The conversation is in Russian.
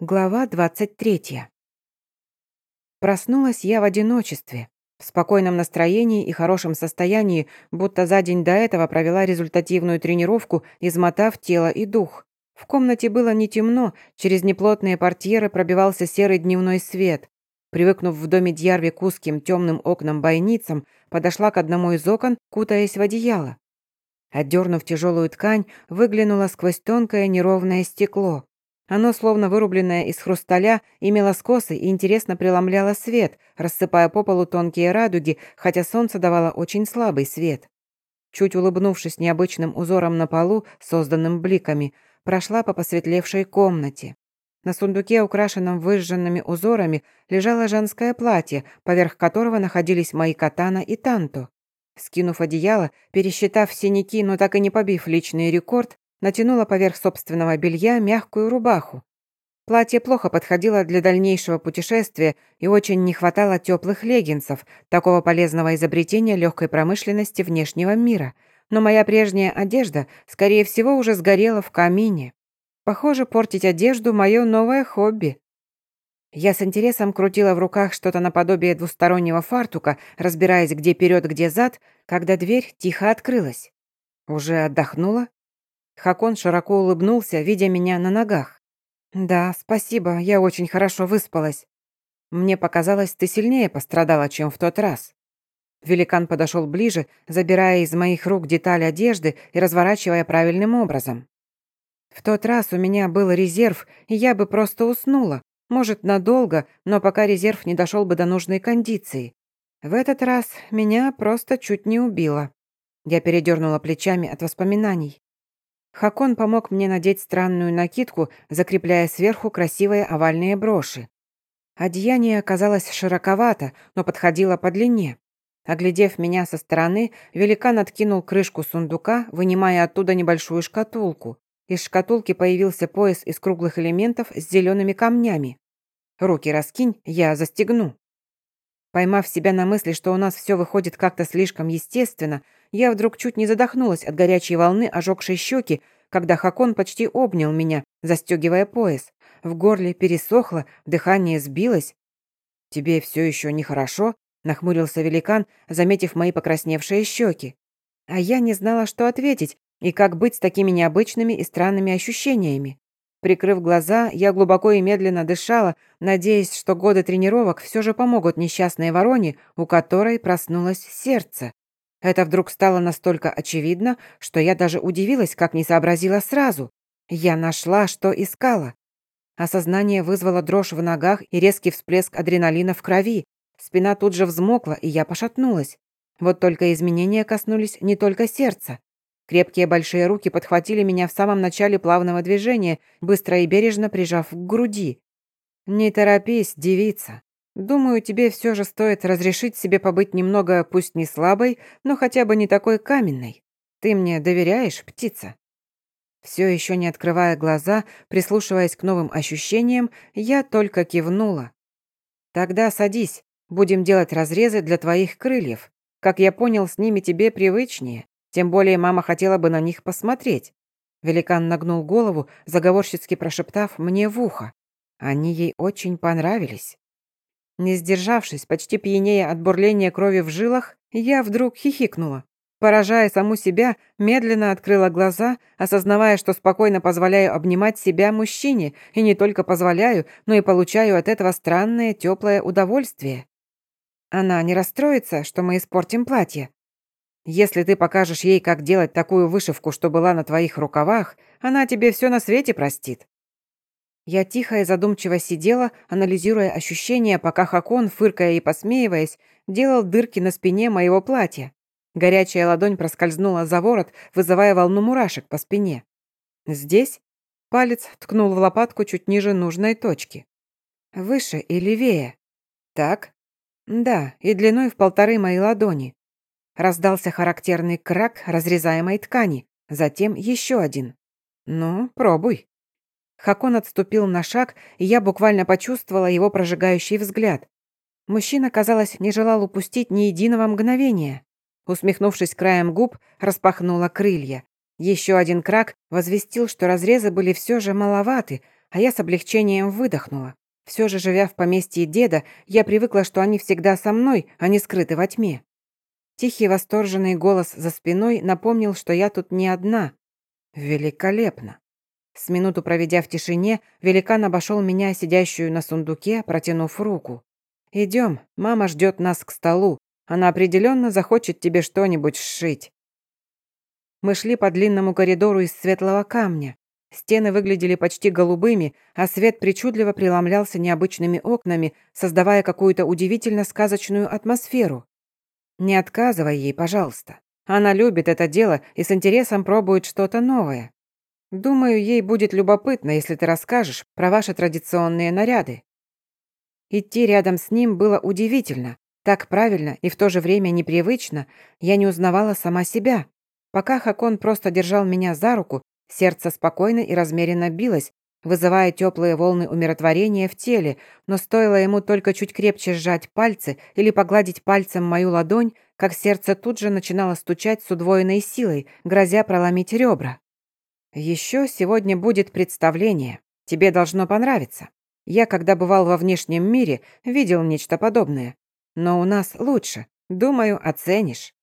Глава 23. Проснулась я в одиночестве, в спокойном настроении и хорошем состоянии, будто за день до этого провела результативную тренировку, измотав тело и дух. В комнате было не темно, через неплотные портьеры пробивался серый дневной свет. Привыкнув в доме Дьярви к узким темным окнам-бойницам, подошла к одному из окон, кутаясь в одеяло. Отдернув тяжелую ткань, выглянула сквозь тонкое неровное стекло. Оно, словно вырубленное из хрусталя, имело скосы и интересно преломляло свет, рассыпая по полу тонкие радуги, хотя солнце давало очень слабый свет. Чуть улыбнувшись необычным узором на полу, созданным бликами, прошла по посветлевшей комнате. На сундуке, украшенном выжженными узорами, лежало женское платье, поверх которого находились мои катана и танто. Скинув одеяло, пересчитав синяки, но так и не побив личный рекорд, натянула поверх собственного белья мягкую рубаху. Платье плохо подходило для дальнейшего путешествия и очень не хватало теплых леггинсов, такого полезного изобретения легкой промышленности внешнего мира. Но моя прежняя одежда, скорее всего, уже сгорела в камине. Похоже, портить одежду – мое новое хобби. Я с интересом крутила в руках что-то наподобие двустороннего фартука, разбираясь, где вперед, где зад, когда дверь тихо открылась. Уже отдохнула? Хакон широко улыбнулся, видя меня на ногах. «Да, спасибо, я очень хорошо выспалась. Мне показалось, ты сильнее пострадала, чем в тот раз». Великан подошел ближе, забирая из моих рук деталь одежды и разворачивая правильным образом. В тот раз у меня был резерв, и я бы просто уснула. Может, надолго, но пока резерв не дошел бы до нужной кондиции. В этот раз меня просто чуть не убило. Я передернула плечами от воспоминаний. Хакон помог мне надеть странную накидку, закрепляя сверху красивые овальные броши. Одеяние оказалось широковато, но подходило по длине. Оглядев меня со стороны, великан откинул крышку сундука, вынимая оттуда небольшую шкатулку. Из шкатулки появился пояс из круглых элементов с зелеными камнями. «Руки раскинь, я застегну». Поймав себя на мысли, что у нас все выходит как-то слишком естественно, я вдруг чуть не задохнулась от горячей волны, ожегшей щеки, когда Хакон почти обнял меня, застегивая пояс. В горле пересохло, дыхание сбилось. «Тебе все еще нехорошо?» — нахмурился великан, заметив мои покрасневшие щеки. А я не знала, что ответить, и как быть с такими необычными и странными ощущениями. Прикрыв глаза, я глубоко и медленно дышала, надеясь, что годы тренировок все же помогут несчастной вороне, у которой проснулось сердце. Это вдруг стало настолько очевидно, что я даже удивилась, как не сообразила сразу. Я нашла, что искала. Осознание вызвало дрожь в ногах и резкий всплеск адреналина в крови. Спина тут же взмокла, и я пошатнулась. Вот только изменения коснулись не только сердца. Крепкие большие руки подхватили меня в самом начале плавного движения, быстро и бережно прижав к груди. «Не торопись, девица. Думаю, тебе все же стоит разрешить себе побыть немного, пусть не слабой, но хотя бы не такой каменной. Ты мне доверяешь, птица?» Все еще не открывая глаза, прислушиваясь к новым ощущениям, я только кивнула. «Тогда садись, будем делать разрезы для твоих крыльев. Как я понял, с ними тебе привычнее. Тем более мама хотела бы на них посмотреть. Великан нагнул голову, заговорщицки прошептав мне в ухо. Они ей очень понравились. Не сдержавшись, почти пьянее от бурления крови в жилах, я вдруг хихикнула. Поражая саму себя, медленно открыла глаза, осознавая, что спокойно позволяю обнимать себя мужчине, и не только позволяю, но и получаю от этого странное теплое удовольствие. Она не расстроится, что мы испортим платье. Если ты покажешь ей, как делать такую вышивку, что была на твоих рукавах, она тебе все на свете простит». Я тихо и задумчиво сидела, анализируя ощущения, пока Хакон, фыркая и посмеиваясь, делал дырки на спине моего платья. Горячая ладонь проскользнула за ворот, вызывая волну мурашек по спине. Здесь палец ткнул в лопатку чуть ниже нужной точки. Выше и левее. Так? Да, и длиной в полторы моей ладони. Раздался характерный крак разрезаемой ткани, затем еще один. «Ну, пробуй». Хакон отступил на шаг, и я буквально почувствовала его прожигающий взгляд. Мужчина, казалось, не желал упустить ни единого мгновения. Усмехнувшись краем губ, распахнула крылья. Еще один крак возвестил, что разрезы были все же маловаты, а я с облегчением выдохнула. Все же, живя в поместье деда, я привыкла, что они всегда со мной, а не скрыты во тьме. Тихий восторженный голос за спиной напомнил, что я тут не одна. Великолепно. С минуту проведя в тишине, великан обошел меня, сидящую на сундуке, протянув руку. «Идем, мама ждет нас к столу. Она определенно захочет тебе что-нибудь сшить». Мы шли по длинному коридору из светлого камня. Стены выглядели почти голубыми, а свет причудливо преломлялся необычными окнами, создавая какую-то удивительно сказочную атмосферу. Не отказывай ей, пожалуйста. Она любит это дело и с интересом пробует что-то новое. Думаю, ей будет любопытно, если ты расскажешь про ваши традиционные наряды. Идти рядом с ним было удивительно. Так правильно и в то же время непривычно. Я не узнавала сама себя. Пока Хакон просто держал меня за руку, Сердце спокойно и размеренно билось, вызывая теплые волны умиротворения в теле, но стоило ему только чуть крепче сжать пальцы или погладить пальцем мою ладонь, как сердце тут же начинало стучать с удвоенной силой, грозя проломить ребра. «Еще сегодня будет представление. Тебе должно понравиться. Я, когда бывал во внешнем мире, видел нечто подобное. Но у нас лучше. Думаю, оценишь».